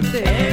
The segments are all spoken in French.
te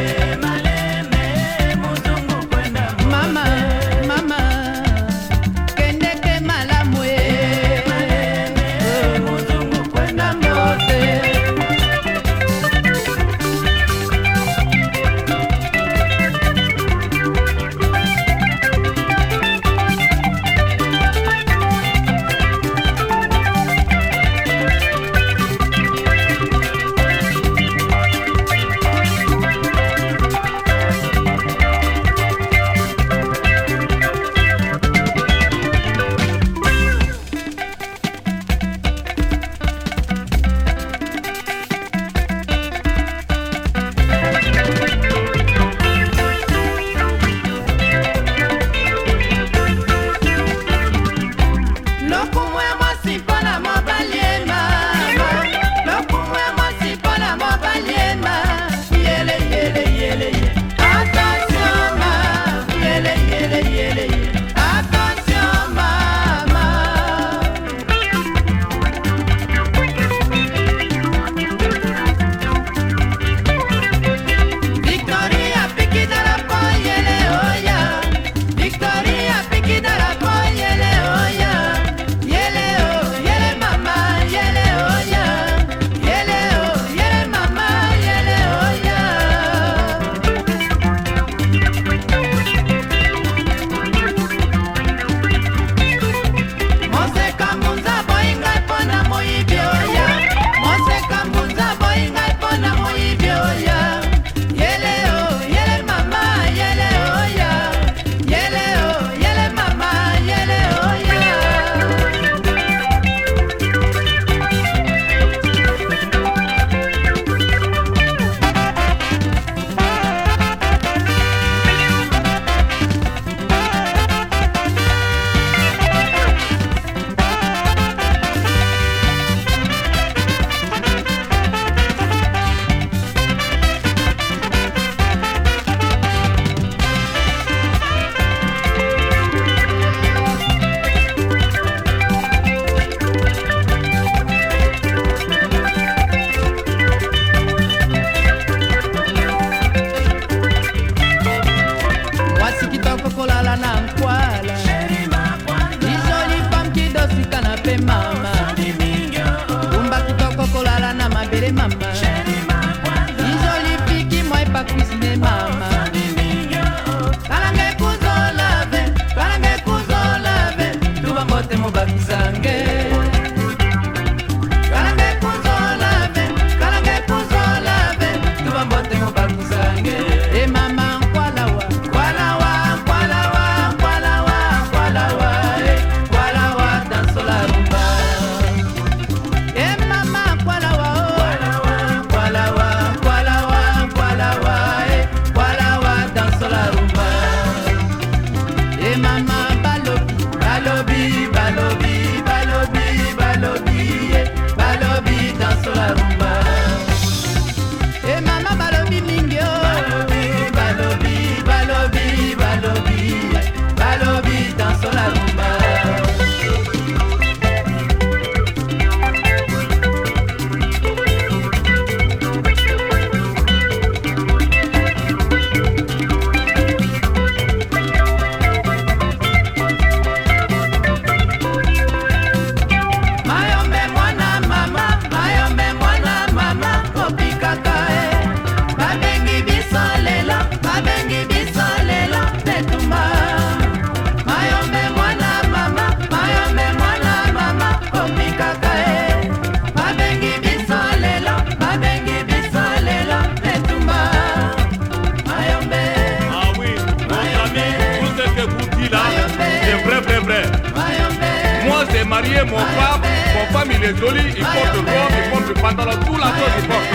mon femme, mon femme il est joli, il porte robe, il porte le pantalon, tout la chose il porte.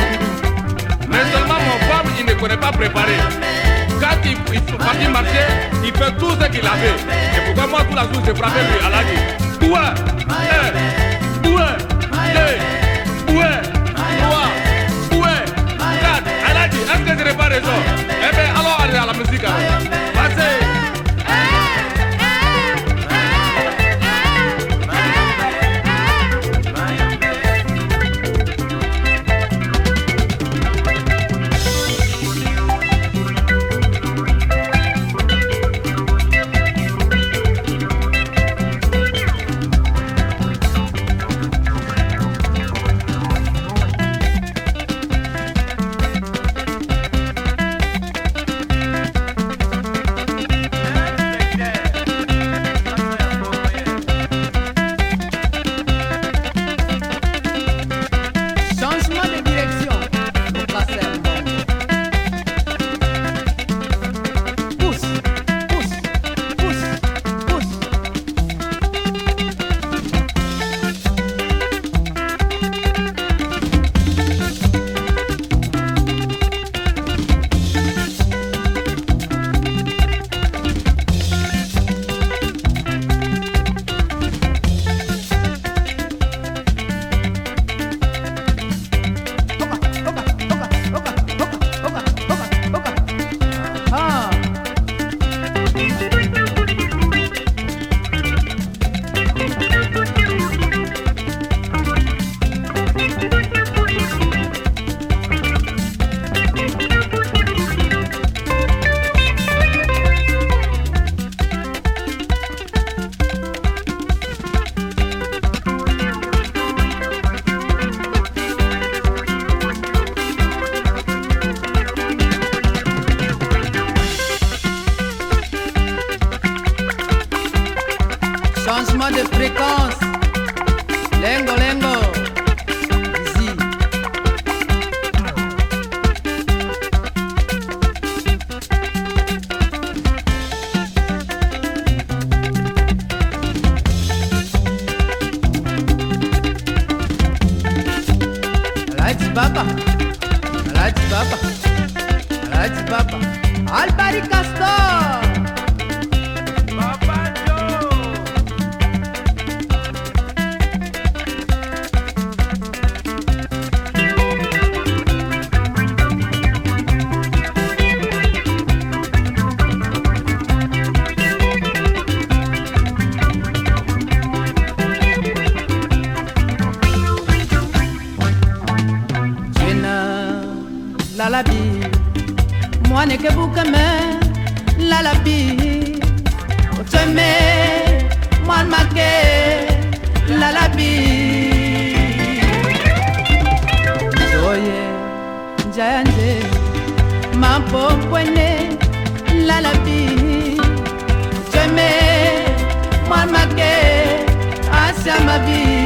Mais seulement mon femme, il ne connaît pas préparer. Quand il, il parti marcher, il fait tout ce qu'il avait. Et pourquoi moi, tout la journée, je frappais lui à la vie? Est? Où est? Où est? Trois est? Quatre Elle a dit, est-ce que je n'ai pas raison? Eh bien, alors allez à la musique. Changement de fréquence. Lengo, lengo. Easy. Alhaji Baba. Castor. malabi mwana ekebukame lalabi otweme mwana make lalabi zoye nja ya nje mapopwene lalabi otweme mwana make asya mabii